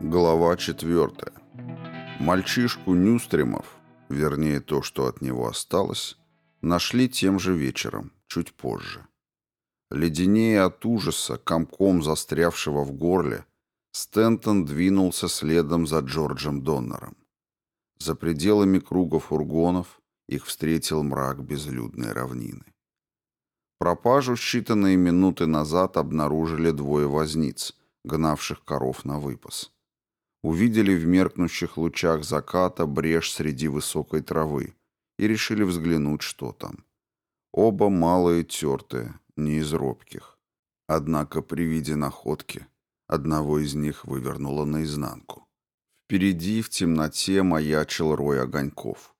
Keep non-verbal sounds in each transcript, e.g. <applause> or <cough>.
Глава четвертая. Мальчишку Нюстримов, вернее то, что от него осталось, нашли тем же вечером, чуть позже. Леденее от ужаса, комком застрявшего в горле, Стентон двинулся следом за Джорджем Доннером. За пределами круга фургонов их встретил мрак безлюдной равнины. Пропажу считанные минуты назад обнаружили двое возниц, гнавших коров на выпас увидели в меркнущих лучах заката брешь среди высокой травы и решили взглянуть, что там. Оба малые тертые, не из робких. Однако при виде находки одного из них вывернуло наизнанку. Впереди в темноте маячил рой огоньков.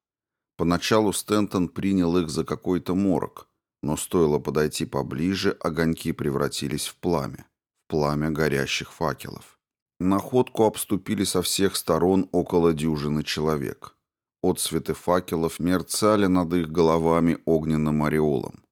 Поначалу Стентон принял их за какой-то морок, но стоило подойти поближе, огоньки превратились в пламя, в пламя горящих факелов. Находку обступили со всех сторон около дюжины человек. Отцветы факелов мерцали над их головами огненным ореолом.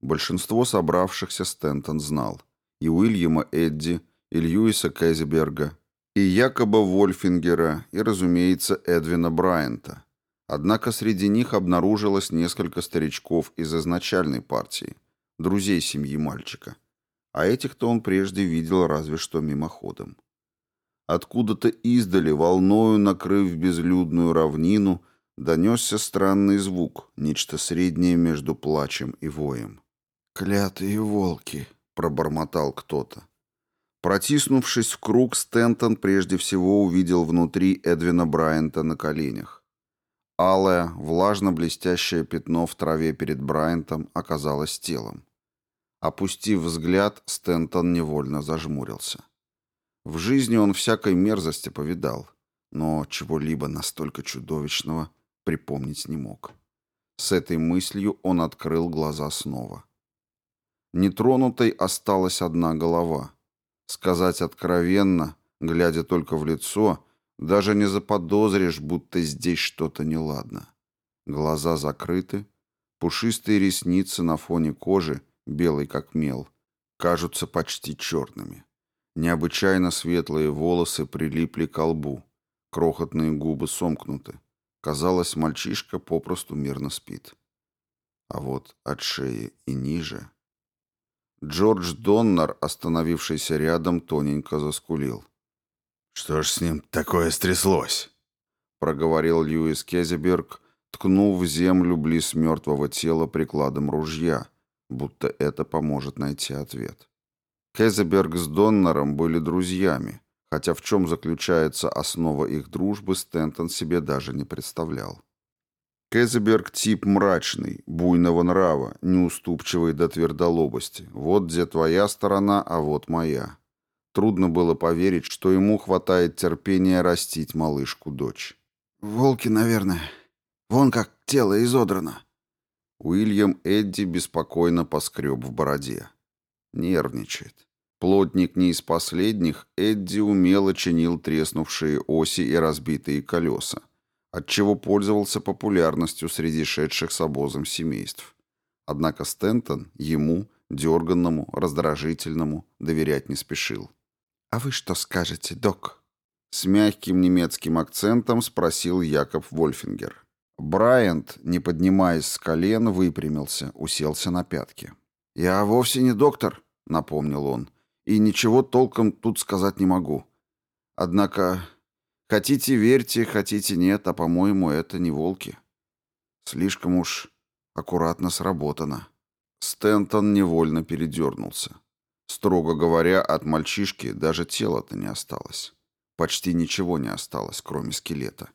Большинство собравшихся Стентон знал. И Уильяма Эдди, и Льюиса Кэзиберга, и Якоба Вольфингера, и, разумеется, Эдвина Брайанта. Однако среди них обнаружилось несколько старичков из изначальной партии, друзей семьи мальчика. А этих-то он прежде видел разве что мимоходом. Откуда-то издали, волною накрыв безлюдную равнину, донесся странный звук, нечто среднее между плачем и воем. «Клятые волки!» — пробормотал кто-то. Протиснувшись в круг, Стентон прежде всего увидел внутри Эдвина Брайанта на коленях. Алое, влажно-блестящее пятно в траве перед Брайантом оказалось телом. Опустив взгляд, Стентон невольно зажмурился. В жизни он всякой мерзости повидал, но чего-либо настолько чудовищного припомнить не мог. С этой мыслью он открыл глаза снова. Нетронутой осталась одна голова. Сказать откровенно, глядя только в лицо, даже не заподозришь, будто здесь что-то неладно. Глаза закрыты, пушистые ресницы на фоне кожи, белой как мел, кажутся почти черными. Необычайно светлые волосы прилипли к лбу, крохотные губы сомкнуты. Казалось, мальчишка попросту мирно спит. А вот от шеи и ниже... Джордж Доннер, остановившийся рядом, тоненько заскулил. «Что ж с ним такое стряслось?» проговорил Льюис Кезеберг, ткнув в землю близ мертвого тела прикладом ружья, будто это поможет найти ответ. Кезеберг с Доннером были друзьями, хотя в чем заключается основа их дружбы, Стентон себе даже не представлял. Кезеберг тип мрачный, буйного нрава, неуступчивый до твердолобости. Вот где твоя сторона, а вот моя. Трудно было поверить, что ему хватает терпения растить малышку-дочь. «Волки, наверное. Вон как тело изодрано». Уильям Эдди беспокойно поскреб в бороде. Нервничает. Плотник не из последних, Эдди умело чинил треснувшие оси и разбитые колеса, отчего пользовался популярностью среди шедших с обозом семейств. Однако Стентон ему, дерганному, раздражительному, доверять не спешил. «А вы что скажете, док?» С мягким немецким акцентом спросил Якоб Вольфингер. Брайант, не поднимаясь с колен, выпрямился, уселся на пятки. «Я вовсе не доктор», — напомнил он, — «и ничего толком тут сказать не могу. Однако, хотите верьте, хотите нет, а, по-моему, это не волки. Слишком уж аккуратно сработано». Стентон невольно передернулся. Строго говоря, от мальчишки даже тела-то не осталось. Почти ничего не осталось, кроме скелета.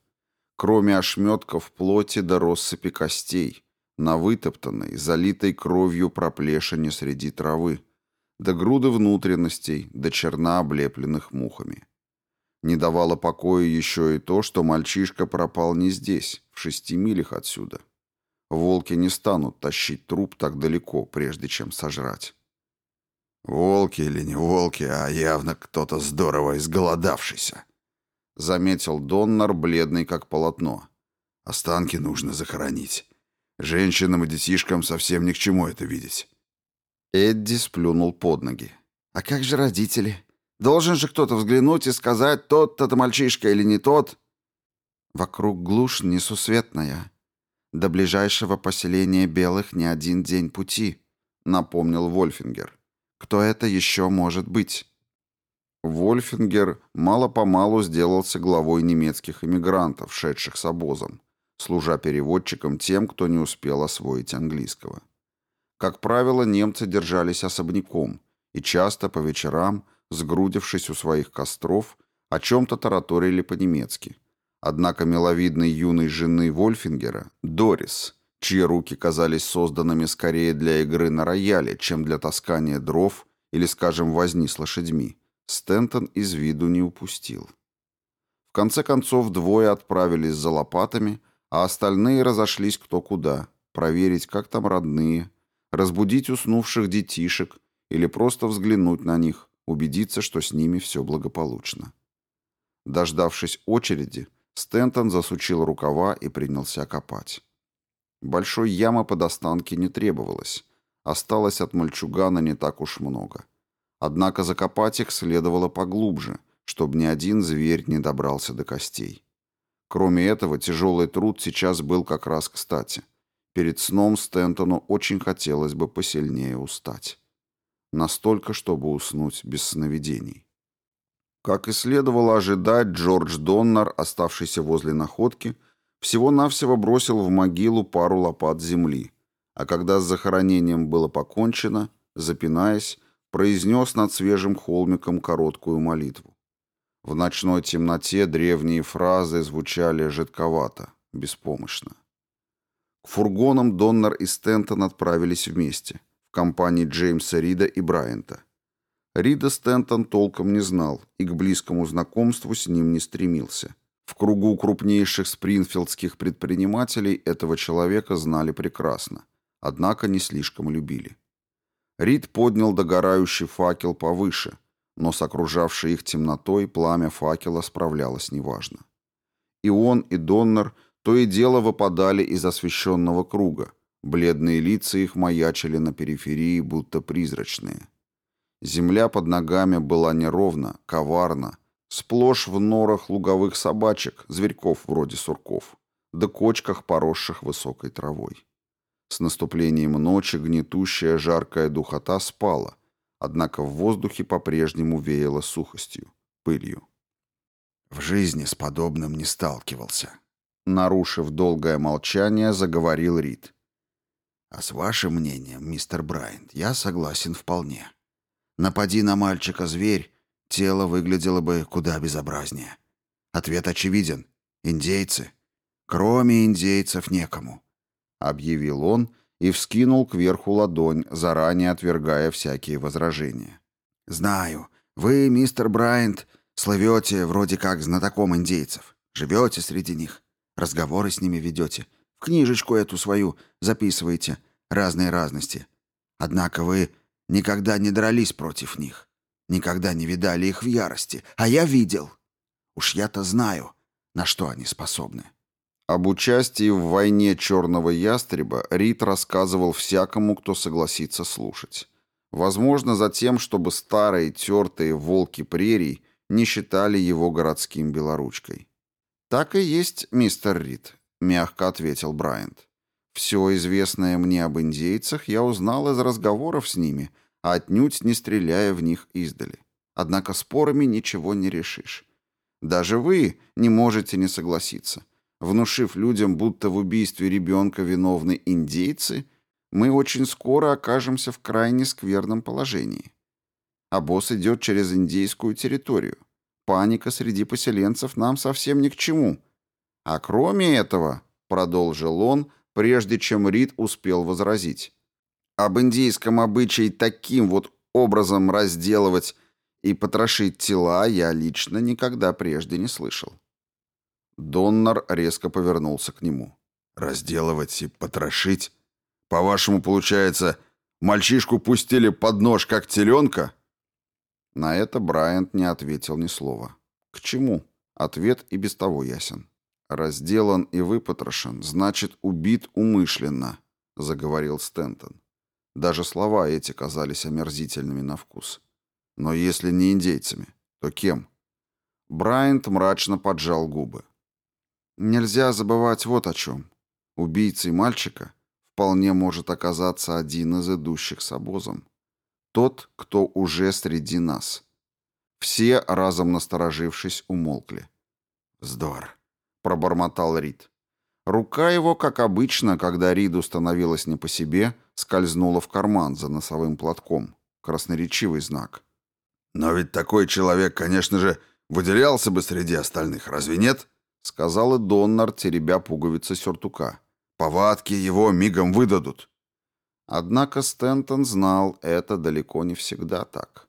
Кроме ошметков плоти до россыпи костей, на вытоптанной, залитой кровью проплешине среди травы, до груды внутренностей, до черна облепленных мухами. Не давало покоя еще и то, что мальчишка пропал не здесь, в шести милях отсюда. Волки не станут тащить труп так далеко, прежде чем сожрать. «Волки или не волки, а явно кто-то здорово изголодавшийся», — заметил Доннер, бледный как полотно. «Останки нужно захоронить. Женщинам и детишкам совсем ни к чему это видеть». Эдди сплюнул под ноги. «А как же родители? Должен же кто-то взглянуть и сказать, тот-то мальчишка или не тот?» Вокруг глушь несусветная. До ближайшего поселения белых не один день пути, напомнил Вольфингер. Кто это еще может быть? Вольфингер мало-помалу сделался главой немецких эмигрантов, шедших с обозом, служа переводчиком тем, кто не успел освоить английского. Как правило, немцы держались особняком и часто по вечерам, сгрудившись у своих костров, о чем-то тараторили по-немецки. Однако миловидной юной жены Вольфингера, Дорис, чьи руки казались созданными скорее для игры на рояле, чем для таскания дров или, скажем, возни с лошадьми, Стентон из виду не упустил. В конце концов двое отправились за лопатами, а остальные разошлись кто куда, проверить, как там родные, разбудить уснувших детишек или просто взглянуть на них, убедиться, что с ними все благополучно. Дождавшись очереди, Стентон засучил рукава и принялся копать. Большой ямы под останки не требовалось, осталось от мальчугана не так уж много. Однако закопать их следовало поглубже, чтобы ни один зверь не добрался до костей. Кроме этого, тяжелый труд сейчас был как раз кстати. Перед сном Стентону очень хотелось бы посильнее устать. Настолько, чтобы уснуть без сновидений. Как и следовало ожидать, Джордж Доннер, оставшийся возле находки, всего-навсего бросил в могилу пару лопат земли, а когда с захоронением было покончено, запинаясь, произнес над свежим холмиком короткую молитву. В ночной темноте древние фразы звучали жидковато, беспомощно. К фургонам Доннер и Стентон отправились вместе, в компании Джеймса Рида и Брайанта. Рида Стентон толком не знал и к близкому знакомству с ним не стремился. В кругу крупнейших спринфилдских предпринимателей этого человека знали прекрасно, однако не слишком любили. Рид поднял догорающий факел повыше, но с окружавшей их темнотой пламя факела справлялось неважно. И он, и Доннер то и дело выпадали из освещенного круга, бледные лица их маячили на периферии, будто призрачные. Земля под ногами была неровна, коварна, сплошь в норах луговых собачек, зверьков вроде сурков, да кочках, поросших высокой травой. С наступлением ночи гнетущая жаркая духота спала, однако в воздухе по-прежнему веяло сухостью, пылью. В жизни с подобным не сталкивался. Нарушив долгое молчание, заговорил Рид. А с вашим мнением, мистер Брайант, я согласен вполне. Напади на мальчика зверь, тело выглядело бы куда безобразнее. Ответ очевиден. Индейцы. Кроме индейцев некому объявил он и вскинул кверху ладонь, заранее отвергая всякие возражения. «Знаю, вы, мистер Брайант, слывете вроде как знатоком индейцев, живете среди них, разговоры с ними ведете, в книжечку эту свою записываете, разные разности. Однако вы никогда не дрались против них, никогда не видали их в ярости, а я видел. Уж я-то знаю, на что они способны. Об участии в войне Черного Ястреба Рид рассказывал всякому, кто согласится слушать. Возможно, за тем, чтобы старые тертые волки прерий не считали его городским белоручкой. «Так и есть, мистер Рид», — мягко ответил Брайант. «Все известное мне об индейцах я узнал из разговоров с ними, а отнюдь не стреляя в них издали. Однако спорами ничего не решишь. Даже вы не можете не согласиться» внушив людям, будто в убийстве ребенка виновны индейцы, мы очень скоро окажемся в крайне скверном положении. А босс идет через индейскую территорию. Паника среди поселенцев нам совсем ни к чему. А кроме этого, продолжил он, прежде чем Рид успел возразить, об индейском обычае таким вот образом разделывать и потрошить тела я лично никогда прежде не слышал. Доннер резко повернулся к нему. «Разделывать и потрошить? По-вашему, получается, мальчишку пустили под нож, как теленка?» На это Брайант не ответил ни слова. «К чему?» Ответ и без того ясен. «Разделан и выпотрошен, значит, убит умышленно», — заговорил Стентон. Даже слова эти казались омерзительными на вкус. Но если не индейцами, то кем? Брайант мрачно поджал губы. Нельзя забывать вот о чем. Убийцей мальчика вполне может оказаться один из идущих с обозом. Тот, кто уже среди нас. Все, разом насторожившись, умолкли. «Вздор», — пробормотал Рид. Рука его, как обычно, когда Риду становилось не по себе, скользнула в карман за носовым платком. Красноречивый знак. «Но ведь такой человек, конечно же, выделялся бы среди остальных, разве нет?» сказал и Доннар, теребя пуговицы сюртука. «Повадки его мигом выдадут». Однако Стентон знал, это далеко не всегда так.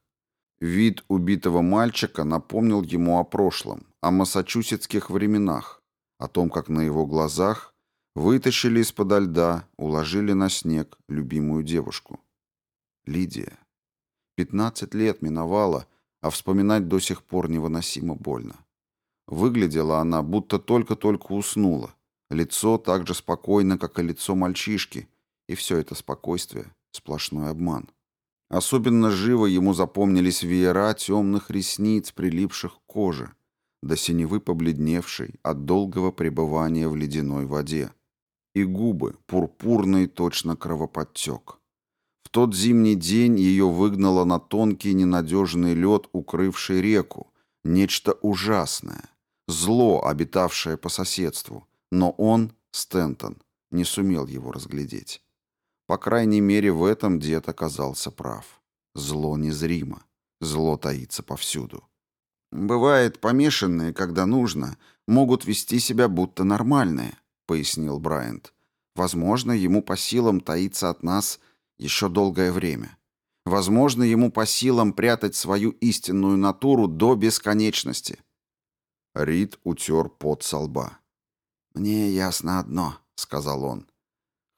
Вид убитого мальчика напомнил ему о прошлом, о массачусетских временах, о том, как на его глазах вытащили из-под льда, уложили на снег любимую девушку. Лидия. Пятнадцать лет миновало, а вспоминать до сих пор невыносимо больно. Выглядела она, будто только-только уснула. Лицо так же спокойно, как и лицо мальчишки, и все это спокойствие — сплошной обман. Особенно живо ему запомнились веера темных ресниц, прилипших к коже, до синевы побледневшей от долгого пребывания в ледяной воде, и губы, пурпурный точно кровоподтек. В тот зимний день ее выгнало на тонкий ненадежный лед, укрывший реку, нечто ужасное, зло, обитавшее по соседству, но он, Стентон, не сумел его разглядеть. По крайней мере, в этом дед оказался прав. Зло незримо, зло таится повсюду. «Бывает, помешанные, когда нужно, могут вести себя будто нормальные», — пояснил Брайант. «Возможно, ему по силам таится от нас еще долгое время. Возможно, ему по силам прятать свою истинную натуру до бесконечности». Рид утер пот со лба. «Мне ясно одно», — сказал он.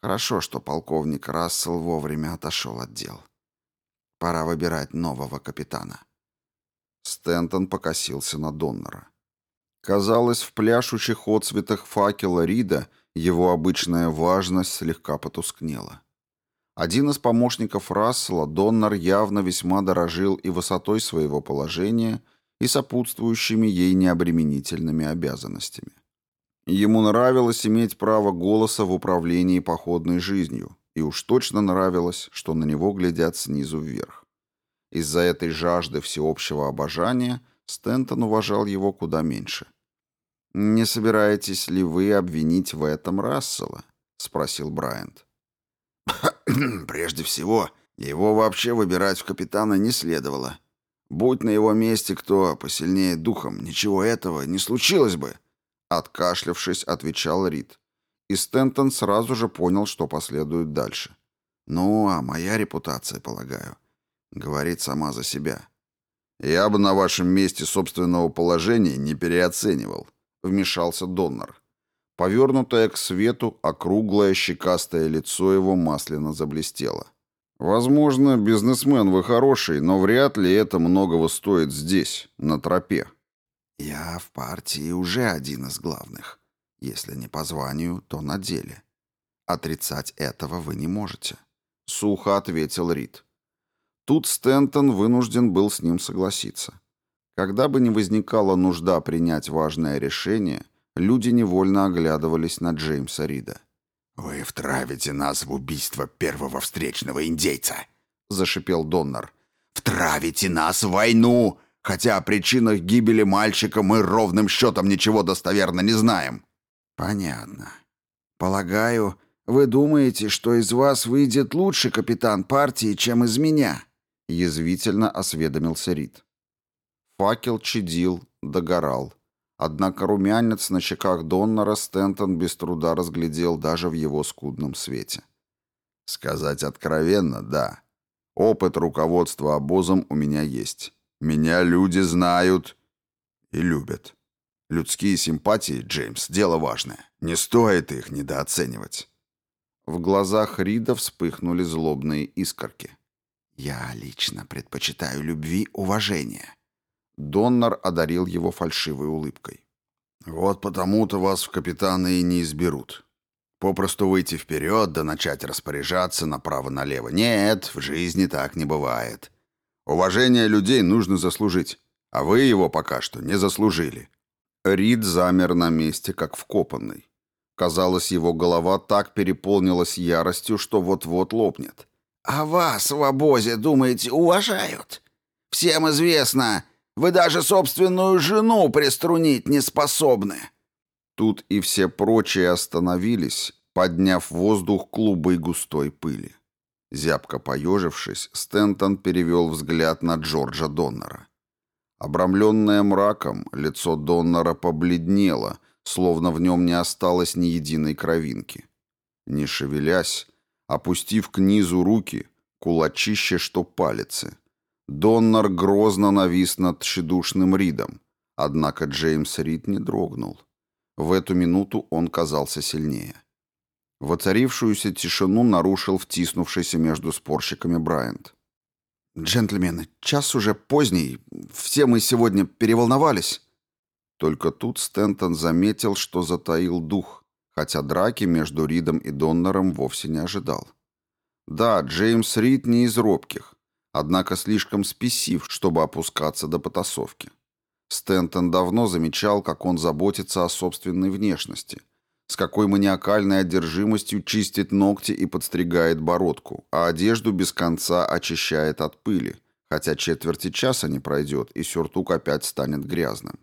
«Хорошо, что полковник Рассел вовремя отошел от дел. Пора выбирать нового капитана». Стентон покосился на Доннера. Казалось, в пляшущих отцветах факела Рида его обычная важность слегка потускнела. Один из помощников Рассела, Доннер, явно весьма дорожил и высотой своего положения, и сопутствующими ей необременительными обязанностями. Ему нравилось иметь право голоса в управлении походной жизнью, и уж точно нравилось, что на него глядят снизу вверх. Из-за этой жажды всеобщего обожания Стентон уважал его куда меньше. «Не собираетесь ли вы обвинить в этом Рассела?» — спросил Брайант. <clears throat> «Прежде всего, его вообще выбирать в капитана не следовало. Будь на его месте кто посильнее духом, ничего этого не случилось бы», — откашлявшись, отвечал Рид. И Стентон сразу же понял, что последует дальше. «Ну, а моя репутация, полагаю, Говорит сама за себя. «Я бы на вашем месте собственного положения не переоценивал», — вмешался Доннер. Повернутое к свету, округлое щекастое лицо его масляно заблестело. «Возможно, бизнесмен вы хороший, но вряд ли это многого стоит здесь, на тропе». «Я в партии уже один из главных. Если не по званию, то на деле. Отрицать этого вы не можете», — сухо ответил Рид. Тут Стентон вынужден был с ним согласиться. Когда бы ни возникала нужда принять важное решение, люди невольно оглядывались на Джеймса Рида. «Вы втравите нас в убийство первого встречного индейца!» — зашипел Доннер. «Втравите нас в войну, хотя о причинах гибели мальчика мы ровным счетом ничего достоверно не знаем». «Понятно. Полагаю, вы думаете, что из вас выйдет лучший капитан партии, чем из меня?» — язвительно осведомился Рид. Факел чадил, догорал. Однако румянец на щеках Доннера Стентон без труда разглядел даже в его скудном свете. «Сказать откровенно, да. Опыт руководства обозом у меня есть. Меня люди знают и любят. Людские симпатии, Джеймс, дело важное. Не стоит их недооценивать». В глазах Рида вспыхнули злобные искорки. Я лично предпочитаю любви уважение. Доннер одарил его фальшивой улыбкой. Вот потому-то вас в капитаны и не изберут. Попросту выйти вперед да начать распоряжаться направо-налево. Нет, в жизни так не бывает. Уважение людей нужно заслужить, а вы его пока что не заслужили». Рид замер на месте, как вкопанный. Казалось, его голова так переполнилась яростью, что вот-вот лопнет. «А вас в обозе, думаете, уважают? Всем известно, вы даже собственную жену приструнить не способны». Тут и все прочие остановились, подняв в воздух клубы густой пыли. Зябко поежившись, Стентон перевел взгляд на Джорджа Доннера. Обрамленное мраком, лицо Доннера побледнело, словно в нем не осталось ни единой кровинки. Не шевелясь, опустив к низу руки, кулачище, что палицы, Доннер грозно навис над тщедушным Ридом, однако Джеймс Рид не дрогнул. В эту минуту он казался сильнее. Воцарившуюся тишину нарушил втиснувшийся между спорщиками Брайант. «Джентльмены, час уже поздний, все мы сегодня переволновались». Только тут Стентон заметил, что затаил дух, хотя драки между Ридом и Доннером вовсе не ожидал. Да, Джеймс Рид не из робких, однако слишком спесив, чтобы опускаться до потасовки. Стентон давно замечал, как он заботится о собственной внешности, с какой маниакальной одержимостью чистит ногти и подстригает бородку, а одежду без конца очищает от пыли, хотя четверти часа не пройдет, и сюртук опять станет грязным.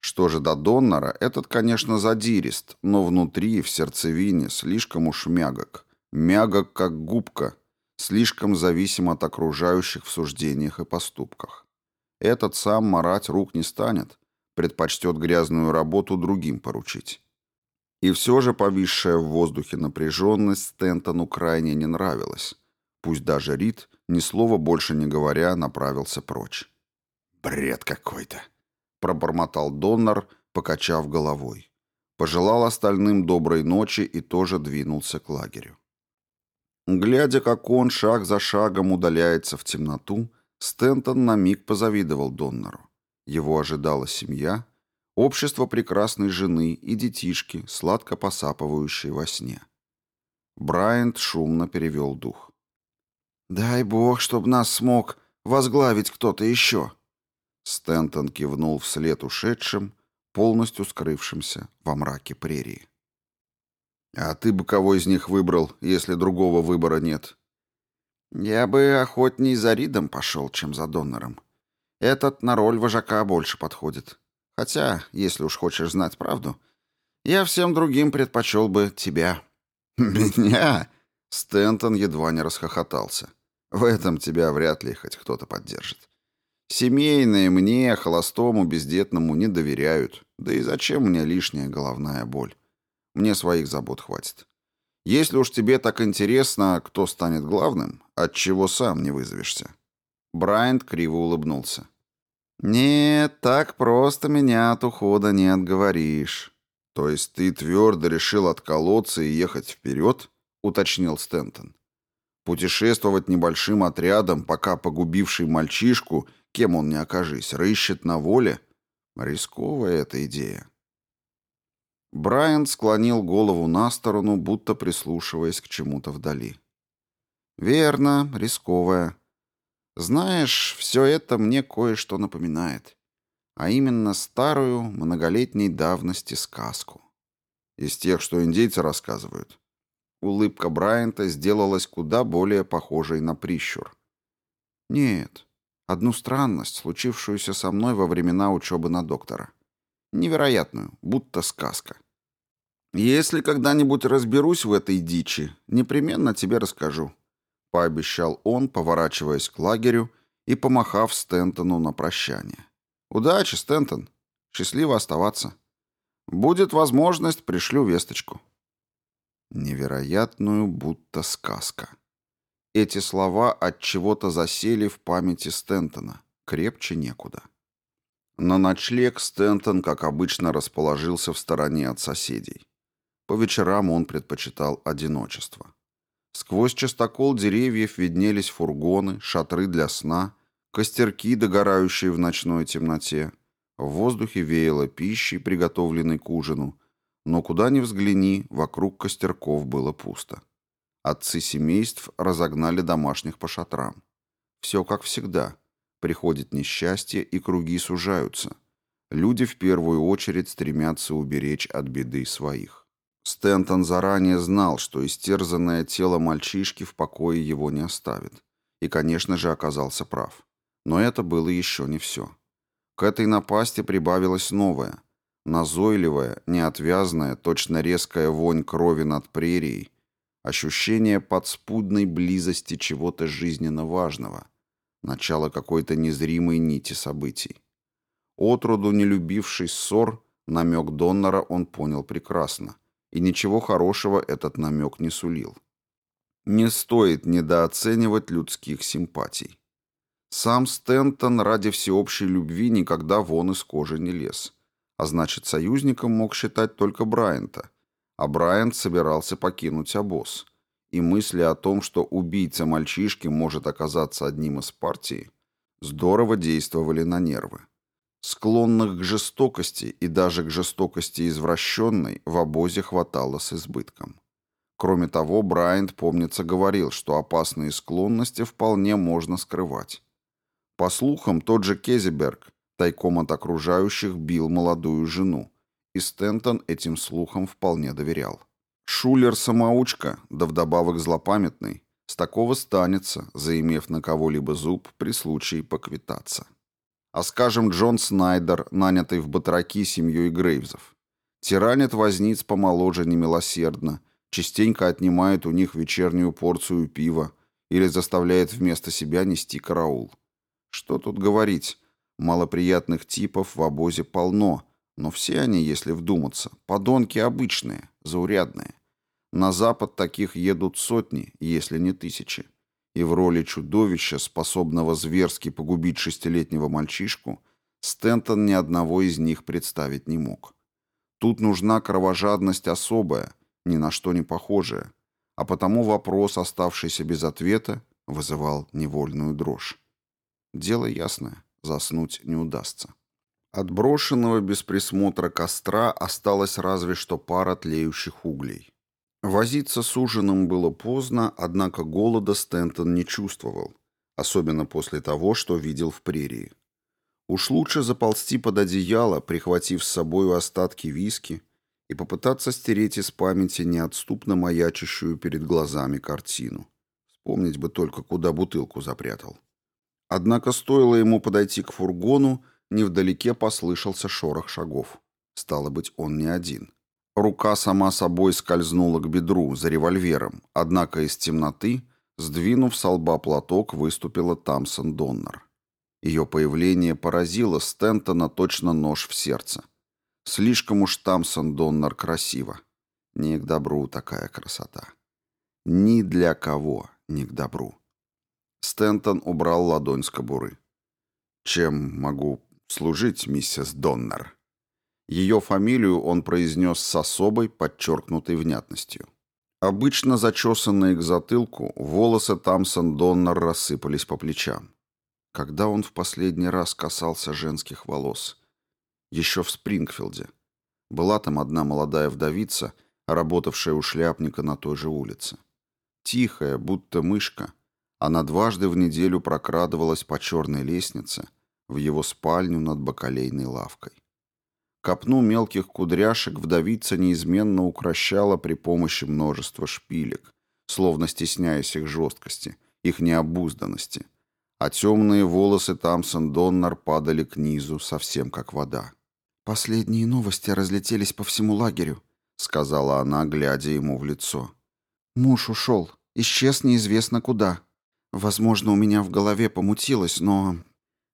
Что же до Доннера, этот, конечно, задирист, но внутри, в сердцевине, слишком уж мягок. Мягок, как губка, слишком зависим от окружающих в суждениях и поступках. Этот сам марать рук не станет, предпочтет грязную работу другим поручить. И все же повисшая в воздухе напряженность Стентону крайне не нравилась. Пусть даже Рид, ни слова больше не говоря, направился прочь. «Бред какой-то!» Пробормотал Доннер, покачав головой. Пожелал остальным доброй ночи и тоже двинулся к лагерю. Глядя, как он шаг за шагом удаляется в темноту, Стентон на миг позавидовал Доннеру. Его ожидала семья, общество прекрасной жены и детишки, сладко посапывающие во сне. Брайант шумно перевел дух. «Дай бог, чтоб нас смог возглавить кто-то еще», Стентон кивнул вслед ушедшим, полностью скрывшимся во мраке прерии. «А ты бы кого из них выбрал, если другого выбора нет?» «Я бы охотней за Ридом пошел, чем за Донором. Этот на роль вожака больше подходит. Хотя, если уж хочешь знать правду, я всем другим предпочел бы тебя». <laughs> «Меня?» Стентон едва не расхохотался. «В этом тебя вряд ли хоть кто-то поддержит. Семейные мне, холостому, бездетному не доверяют. Да и зачем мне лишняя головная боль? Мне своих забот хватит. Если уж тебе так интересно, кто станет главным, от чего сам не вызовешься. Брайант криво улыбнулся. «Нет, так просто меня от ухода не отговоришь». «То есть ты твердо решил отколоться и ехать вперед?» — уточнил Стентон. «Путешествовать небольшим отрядом, пока погубивший мальчишку — кем он ни окажись, рыщет на воле, рисковая эта идея. Брайан склонил голову на сторону, будто прислушиваясь к чему-то вдали. «Верно, рисковая. Знаешь, все это мне кое-что напоминает. А именно старую, многолетней давности сказку. Из тех, что индейцы рассказывают. Улыбка Брайанта сделалась куда более похожей на прищур. Нет, Одну странность, случившуюся со мной во времена учебы на доктора. Невероятную, будто сказка. Если когда-нибудь разберусь в этой дичи, непременно тебе расскажу. Пообещал он, поворачиваясь к лагерю и помахав Стентону на прощание. Удачи, Стентон. Счастливо оставаться. Будет возможность, пришлю весточку. Невероятную, будто сказка. Эти слова от чего-то засели в памяти Стентона. Крепче некуда. На ночлег Стентон, как обычно, расположился в стороне от соседей. По вечерам он предпочитал одиночество. Сквозь частокол деревьев виднелись фургоны, шатры для сна, костерки, догорающие в ночной темноте. В воздухе веяло пищей, приготовленной к ужину, но куда ни взгляни, вокруг костерков было пусто. Отцы семейств разогнали домашних по шатрам. Все как всегда. Приходит несчастье, и круги сужаются. Люди в первую очередь стремятся уберечь от беды своих. Стентон заранее знал, что истерзанное тело мальчишки в покое его не оставит. И, конечно же, оказался прав. Но это было еще не все. К этой напасти прибавилось новое. Назойливая, неотвязная, точно резкая вонь крови над прерией. Ощущение подспудной близости чего-то жизненно важного. Начало какой-то незримой нити событий. Отроду не любивший ссор, намек Доннера он понял прекрасно, и ничего хорошего этот намек не сулил. Не стоит недооценивать людских симпатий. Сам Стентон ради всеобщей любви никогда вон из кожи не лез, а значит, союзником мог считать только Брайанта, а Брайант собирался покинуть обоз, и мысли о том, что убийца мальчишки может оказаться одним из партии, здорово действовали на нервы. Склонных к жестокости и даже к жестокости извращенной в обозе хватало с избытком. Кроме того, Брайант, помнится, говорил, что опасные склонности вполне можно скрывать. По слухам, тот же Кезеберг тайком от окружающих бил молодую жену, и Стентон этим слухам вполне доверял. Шулер-самоучка, да вдобавок злопамятный, с такого станется, заимев на кого-либо зуб при случае поквитаться. А скажем, Джон Снайдер, нанятый в батраки семьей Грейвзов. Тиранит возниц помоложе немилосердно, частенько отнимает у них вечернюю порцию пива или заставляет вместо себя нести караул. Что тут говорить, малоприятных типов в обозе полно, но все они, если вдуматься, подонки обычные, заурядные. На запад таких едут сотни, если не тысячи и в роли чудовища, способного зверски погубить шестилетнего мальчишку, Стентон ни одного из них представить не мог. Тут нужна кровожадность особая, ни на что не похожая, а потому вопрос, оставшийся без ответа, вызывал невольную дрожь. Дело ясное, заснуть не удастся. От брошенного без присмотра костра осталась разве что пара тлеющих углей. Возиться с ужином было поздно, однако голода Стентон не чувствовал, особенно после того, что видел в прерии. Уж лучше заползти под одеяло, прихватив с собой остатки виски, и попытаться стереть из памяти неотступно маячащую перед глазами картину. Вспомнить бы только, куда бутылку запрятал. Однако стоило ему подойти к фургону, невдалеке послышался шорох шагов. Стало быть, он не один. Рука сама собой скользнула к бедру за револьвером, однако из темноты, сдвинув с лба платок, выступила Тамсон Доннер. Ее появление поразило Стентона точно нож в сердце. Слишком уж Тамсон Доннер красиво. Не к добру такая красота. Ни для кого не к добру. Стентон убрал ладонь с кобуры. «Чем могу служить, миссис Доннер?» Ее фамилию он произнес с особой, подчеркнутой внятностью. Обычно зачесанные к затылку, волосы Тамсон Доннер рассыпались по плечам. Когда он в последний раз касался женских волос? Еще в Спрингфилде. Была там одна молодая вдовица, работавшая у шляпника на той же улице. Тихая, будто мышка, она дважды в неделю прокрадывалась по черной лестнице в его спальню над бакалейной лавкой. Копну мелких кудряшек вдовица неизменно укращала при помощи множества шпилек, словно стесняясь их жесткости, их необузданности. А темные волосы Тамсон Доннер падали к низу, совсем как вода. «Последние новости разлетелись по всему лагерю», — сказала она, глядя ему в лицо. «Муж ушел, исчез неизвестно куда. Возможно, у меня в голове помутилось, но...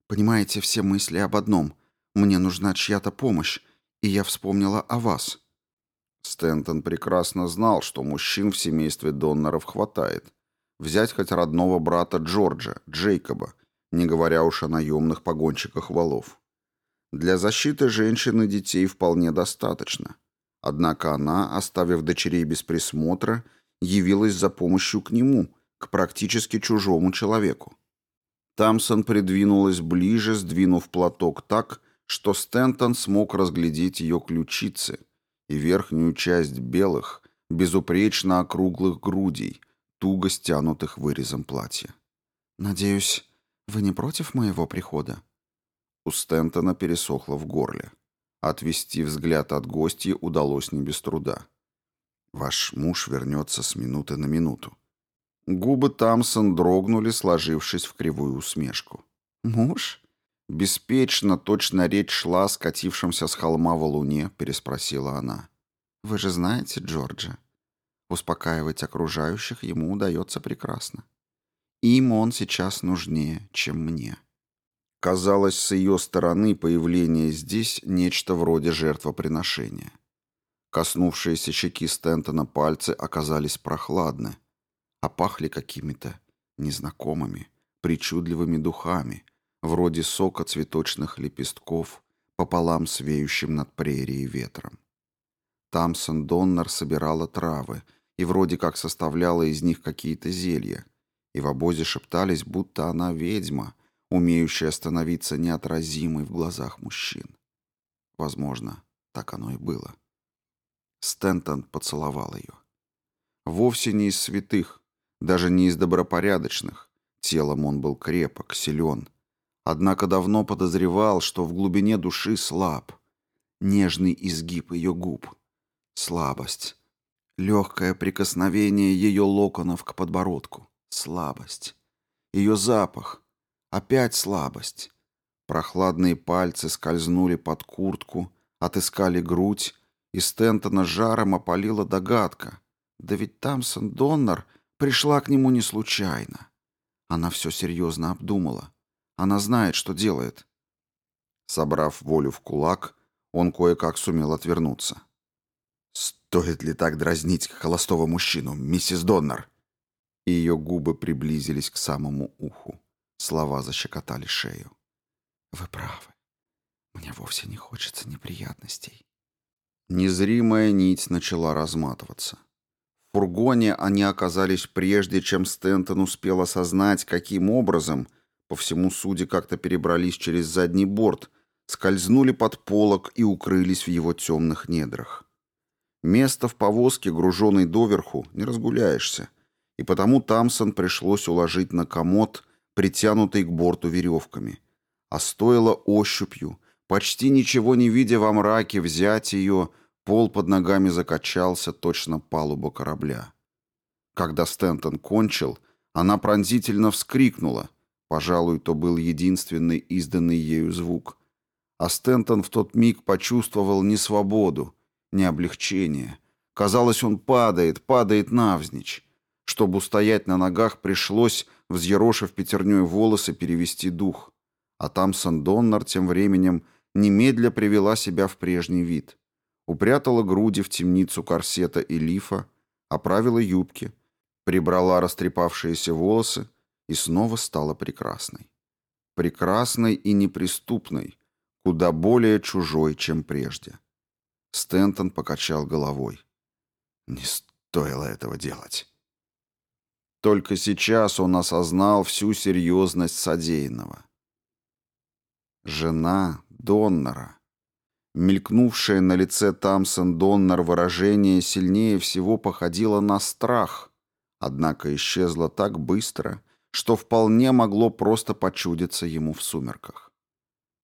Понимаете, все мысли об одном — мне нужна чья-то помощь, и я вспомнила о вас». Стентон прекрасно знал, что мужчин в семействе Доннеров хватает. Взять хоть родного брата Джорджа, Джейкоба, не говоря уж о наемных погонщиках валов. Для защиты женщин и детей вполне достаточно. Однако она, оставив дочерей без присмотра, явилась за помощью к нему, к практически чужому человеку. Тамсон придвинулась ближе, сдвинув платок так, что Стентон смог разглядеть ее ключицы и верхнюю часть белых, безупречно округлых грудей, туго стянутых вырезом платья. «Надеюсь, вы не против моего прихода?» У Стентона пересохло в горле. Отвести взгляд от гостей удалось не без труда. «Ваш муж вернется с минуты на минуту». Губы Тамсон дрогнули, сложившись в кривую усмешку. «Муж?» «Беспечно, точно речь шла скатившимся с холма в луне», — переспросила она. «Вы же знаете Джорджа. Успокаивать окружающих ему удается прекрасно. Им он сейчас нужнее, чем мне». Казалось, с ее стороны появление здесь нечто вроде жертвоприношения. Коснувшиеся щеки Стентона пальцы оказались прохладны, а пахли какими-то незнакомыми, причудливыми духами, вроде сока цветочных лепестков пополам с веющим над прерией ветром. Тамсон Доннер собирала травы и вроде как составляла из них какие-то зелья, и в обозе шептались, будто она ведьма, умеющая становиться неотразимой в глазах мужчин. Возможно, так оно и было. Стентон поцеловал ее. Вовсе не из святых, даже не из добропорядочных. Телом он был крепок, силен. Однако давно подозревал, что в глубине души слаб. Нежный изгиб ее губ. Слабость. Легкое прикосновение ее локонов к подбородку. Слабость. Ее запах. Опять слабость. Прохладные пальцы скользнули под куртку, отыскали грудь, и Стентона жаром опалила догадка. Да ведь Тамсон Доннер пришла к нему не случайно. Она все серьезно обдумала. Она знает, что делает. Собрав волю в кулак, он кое-как сумел отвернуться. «Стоит ли так дразнить холостого мужчину, миссис Доннер?» Ее губы приблизились к самому уху. Слова защекотали шею. «Вы правы. Мне вовсе не хочется неприятностей». Незримая нить начала разматываться. Фургоне они оказались прежде, чем Стентон успел осознать, каким образом, по всему суде как-то перебрались через задний борт, скользнули под полок и укрылись в его темных недрах. Место в повозке, груженной доверху, не разгуляешься, и потому Тамсон пришлось уложить на комод притянутый к борту веревками. А стоило ощупью, почти ничего не видя во мраке, взять ее, пол под ногами закачался, точно палуба корабля. Когда Стентон кончил, она пронзительно вскрикнула. Пожалуй, то был единственный изданный ею звук. А Стентон в тот миг почувствовал не свободу, не облегчение. Казалось, он падает, падает навзничь. Чтобы устоять на ногах, пришлось взъерошив пятерней волосы, перевести дух. А там Сандоннар тем временем немедля привела себя в прежний вид. Упрятала груди в темницу корсета и лифа, оправила юбки, прибрала растрепавшиеся волосы и снова стала прекрасной. Прекрасной и неприступной, куда более чужой, чем прежде. Стентон покачал головой. Не стоило этого делать. Только сейчас он осознал всю серьезность содеянного. Жена Доннера. Мелькнувшее на лице Тамсон Доннер выражение сильнее всего походило на страх, однако исчезло так быстро, что вполне могло просто почудиться ему в сумерках.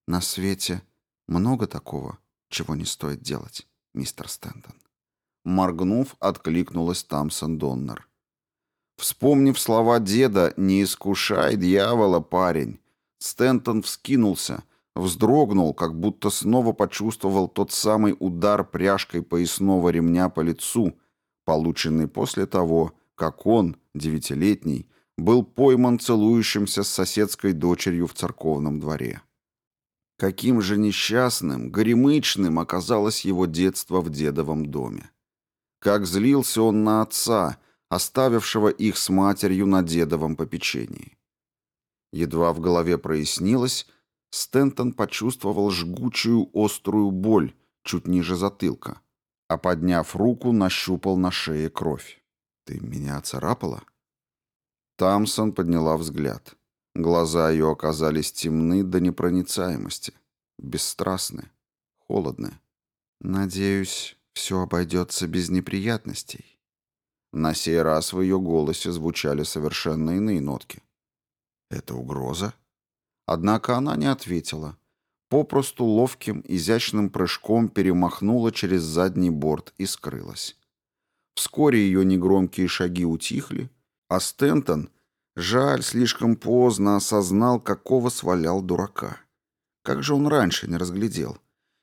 На свете много такого, чего не стоит делать, мистер Стентон. Моргнув, откликнулась Тамсон Доннер. Вспомнив слова деда «Не искушай дьявола, парень», Стентон вскинулся, вздрогнул, как будто снова почувствовал тот самый удар пряжкой поясного ремня по лицу, полученный после того, как он, девятилетний, был пойман целующимся с соседской дочерью в церковном дворе. Каким же несчастным, горемычным оказалось его детство в дедовом доме. Как злился он на отца, оставившего их с матерью на дедовом попечении. Едва в голове прояснилось, Стентон почувствовал жгучую острую боль чуть ниже затылка, а подняв руку, нащупал на шее кровь. «Ты меня царапала?» Тамсон подняла взгляд. Глаза ее оказались темны до непроницаемости. бесстрастны, холодны. «Надеюсь, все обойдется без неприятностей». На сей раз в ее голосе звучали совершенно иные нотки. «Это угроза?» Однако она не ответила. Попросту ловким, изящным прыжком перемахнула через задний борт и скрылась. Вскоре ее негромкие шаги утихли, а Стентон, жаль, слишком поздно осознал, какого свалял дурака. Как же он раньше не разглядел?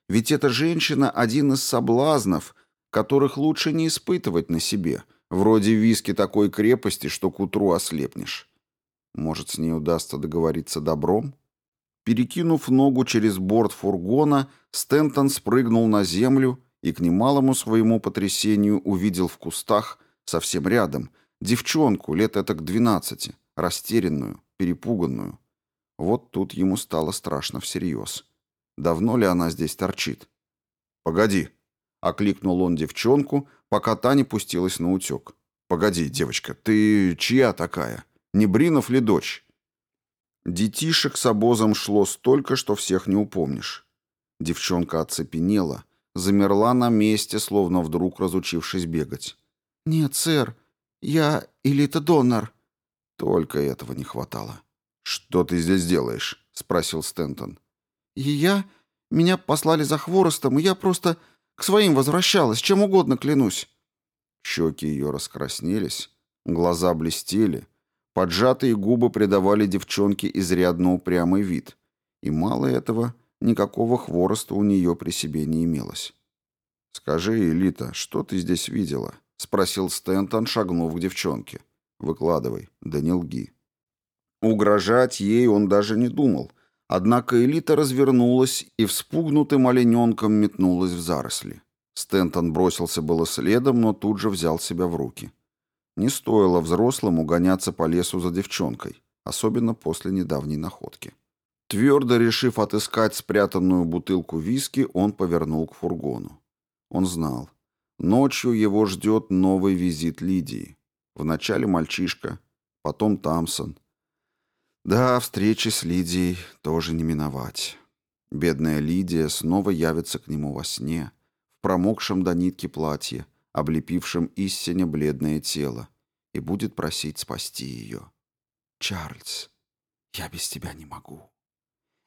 Ведь эта женщина — один из соблазнов, которых лучше не испытывать на себе, вроде виски такой крепости, что к утру ослепнешь. Может, с ней удастся договориться добром? Перекинув ногу через борт фургона, Стентон спрыгнул на землю и к немалому своему потрясению увидел в кустах, совсем рядом, девчонку лет этак двенадцати, растерянную, перепуганную. Вот тут ему стало страшно всерьез. Давно ли она здесь торчит? «Погоди!» — окликнул он девчонку, пока та не пустилась на утек. «Погоди, девочка, ты чья такая? Не Бринов ли дочь?» Детишек с обозом шло столько, что всех не упомнишь. Девчонка оцепенела, замерла на месте, словно вдруг разучившись бегать. «Нет, сэр, я Элита Донор». Только этого не хватало. «Что ты здесь делаешь?» — спросил Стентон. «И я? Меня послали за хворостом, и я просто к своим возвращалась, чем угодно клянусь». Щеки ее раскраснелись, глаза блестели, поджатые губы придавали девчонке изрядно упрямый вид. И мало этого, никакого хвороста у нее при себе не имелось. «Скажи, Элита, что ты здесь видела?» — спросил Стентон, шагнув к девчонке. «Выкладывай, да не лги». Угрожать ей он даже не думал, однако Элита развернулась и вспугнутым олененком метнулась в заросли. Стентон бросился было следом, но тут же взял себя в руки. Не стоило взрослому гоняться по лесу за девчонкой, особенно после недавней находки. Твердо решив отыскать спрятанную бутылку виски, он повернул к фургону. Он знал. Ночью его ждет новый визит Лидии. Вначале мальчишка, потом Тамсон. Да, встречи с Лидией тоже не миновать. Бедная Лидия снова явится к нему во сне, в промокшем до нитки платье, облепившем истине бледное тело, и будет просить спасти ее. «Чарльз, я без тебя не могу».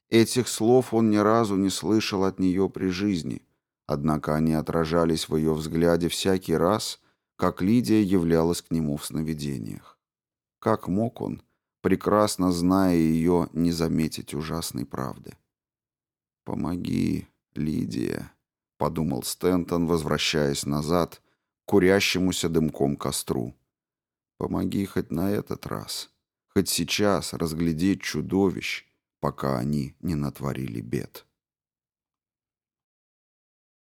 Этих слов он ни разу не слышал от нее при жизни, однако они отражались в ее взгляде всякий раз, как Лидия являлась к нему в сновидениях. Как мог он, прекрасно зная ее, не заметить ужасной правды? «Помоги, Лидия», — подумал Стентон, возвращаясь назад курящемуся дымком костру. «Помоги хоть на этот раз, хоть сейчас разглядеть чудовищ, пока они не натворили бед.